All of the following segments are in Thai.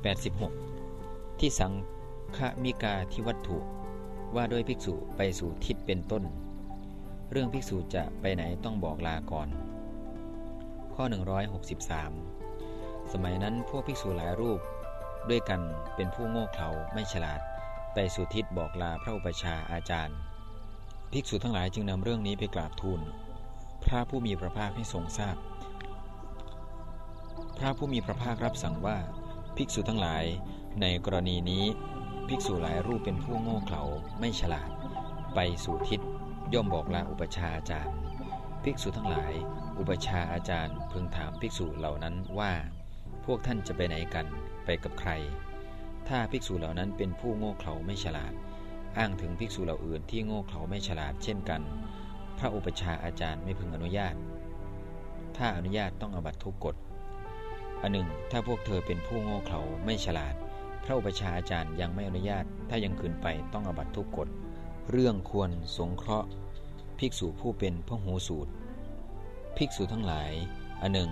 86 ที่สังฆมิกาทิวัตถุ ว่าด้วยภิกษุไปสู่ทิศเป็นต้น เรื่องภิกษุจะไปไหนต้องบอกลาก่อน ข้อ 163 สมัยนั้นพวกภิกษุหลายรูปด้วยกันเป็นผู้โง่เขลาไม่ฉลาด ไปสู่ทิศบอกลาพระอุปชาอาจารย์ ภิกษุทั้งหลายจึงนำเรื่องนี้ไปกราบทูล พระผู้มีพระภาคให้ทรงทราบพระผู้มีพระภาครับสั่งว่า ภิกษุทั้งหลาย ในกรณีนี้ ภิกษุหลายรูปเป็นผู้โง่เขลาไม่ฉลาด ไปสู่ทิศ ย่อมบอกลาอุปชาอาจารย์ ภิกษุทั้งหลาย อุปชาอาจารย์พึงถามภิกษุเหล่านั้นว่า พวกท่านจะไปไหนกันไปกับใคร ถ้าภิกษุเหล่านั้นเป็นผู้โง่เขลาไม่ฉลาด อ้างถึงภิกษุเหล่าอื่นที่โง่เขลาไม่ฉลาดเช่นกัน พระอุปชาอาจารย์ไม่พึงอนุญาต ถ้าอนุญาตต้องอบัตทุกกฎ อันหนึ่ง ถ้าพวกเธอเป็นผู้โง่เขลาไม่ฉลาด พระอุปชาอาจารย์ยังไม่อนุญาต ถ้ายังคืนไปต้องอบัตทุกกฎ เรื่องควรสงเคราะห์ ภิกษุผู้เป็นพหูสูตร ภิกษุทั้งหลาย อันหนึ่ง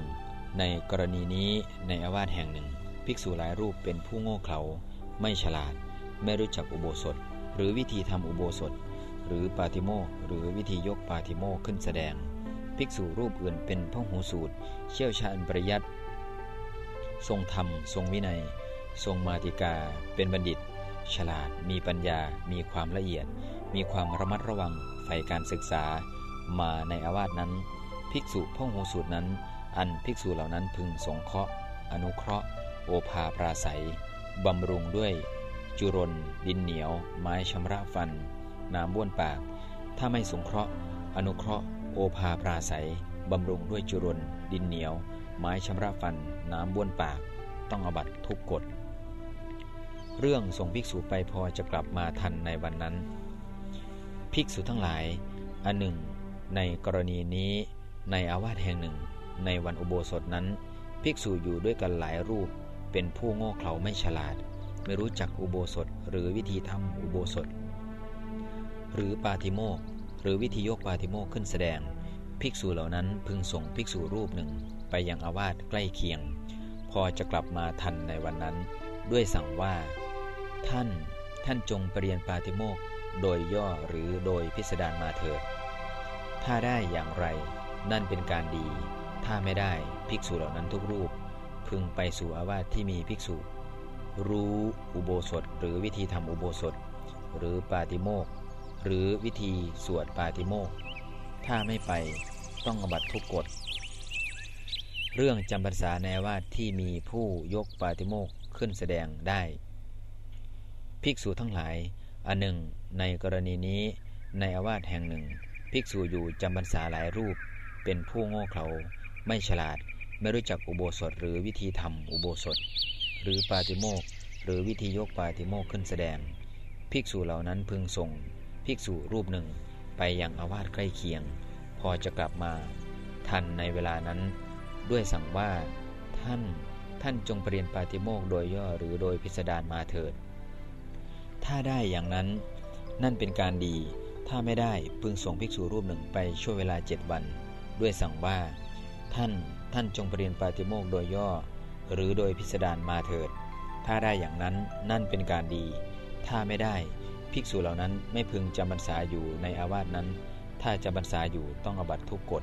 ในกรณีนี้ในอาวาสแห่งหนึ่ง ภิกษุหลายรูปเป็นผู้โง่เขลาไม่ฉลาด ไม่รู้จักอุโบสถ หรือวิธีทำอุโบสถ หรือปาติโมหรือวิธียกปาติโมขึ้นแสดง ภิกษุรูปอื่นเป็นพหูสูตร เชี่ยวชาญปริยัติ ทรงธรรม ทรงวินัย ทรงมาติกา เป็นบัณฑิต ฉลาด มีปัญญา มีความละเอียด มีความระมัดระวังใฝ่การศึกษา มาในอาวาสนั้น ภิกษุพ่องหูสูตรนั้น อันภิกษุเหล่านั้นพึงสงเคราะห์ อนุเคราะห์ โอภาปราศัย บำรุงด้วย จุรน ดินเหนียว ไม้ชำระฟัน น้ำบ้วนปาก ถ้าไม่สงเคราะห์ อนุเคราะห์ โอภาปราศัย บำรุงด้วยจุรน ดินเหนียว ไม้ชำระฟัน น้ำบ้วนปาก ต้องอบัตทุกกฎ เรื่องส่งภิกษุไปพอจะกลับมาทันในวันนั้น ภิกษุทั้งหลาย อันหนึ่ง ในกรณีนี้ในอาวาสแห่งหนึ่ง ในวันอุโบสถนั้น ภิกษุอยู่ด้วยกันหลายรูป เป็นผู้โง่เขลาไม่ฉลาด ไม่รู้จักอุโบสถหรือวิธีทำอุโบสถ หรือปาติโมกหรือวิธียกปาติโมกขึ้นแสดง ภิกษุเหล่านั้นพึงส่งภิกษุรูปหนึ่ง ไปยังอาวาสใกล้เคียง พอจะกลับมาทันในวันนั้น ด้วยสั่งว่า ท่านท่านจงปรเรียนปาติโมกโดยย่อหรือโดยพิสดารมาเถิด ถ้าได้อย่างไร นั่นเป็นการดี ถ้าไม่ได้ภิกษุเหล่านั้นทุกรูป พึงไปสู่อาวาสที่มีภิกษุ รู้อุโบสถหรือวิธีทำอุโบสถ หรือปาติโมกหรือวิธีสวดปาติโมกถ้าไม่ไปต้องอบัตทุกกฎ เรื่องจำพรรษาในวาที่มีผู้ยกปาติโมกขึ้นแสดงได้ ภิกษุทั้งหลาย อันหนึ่ง ในกรณีนี้ในอาวาสแห่งหนึ่ง ภิกษุอยู่จำพรรษาหลายรูป เป็นผู้โง่เขลาไม่ฉลาด ไม่รู้จักอุโบสถหรือวิธีทำอุโบสถ หรือปาติโมกหรือวิธียกปาติโมกขึ้นแสดง ภิกษุเหล่านั้นพึงส่ง ภิกษุรูปหนึ่งไปยังอาวาสใกล้เคียง พอจะกลับมาทันในเวลานั้น ด้วยสั่งว่าท่านท่านจงปรเรียนปาติโมกโดยย่อหรือโดยพิสดารมาเถิด ถ้าได้อย่างนั้นนั่นเป็นการดี ถ้าไม่ได้พึงส่งภิกษุรูปหนึ่งไปช่วงเวลาเจ็ดวัน ด้วยสั่งว่า ท่านท่านจงปรเรียนปาติโมกโดยย่อ หรือโดยพิสดารมาเถิด ถ้าได้อย่างนั้นนั่นเป็นการดี ถ้าไม่ได้ภิกษุเหล่านั้นไม่พึงจำพรรษาอยู่ในอาวาสนั้น ถ้าจำพรรษาอยู่ต้องอบัตทุกกฎ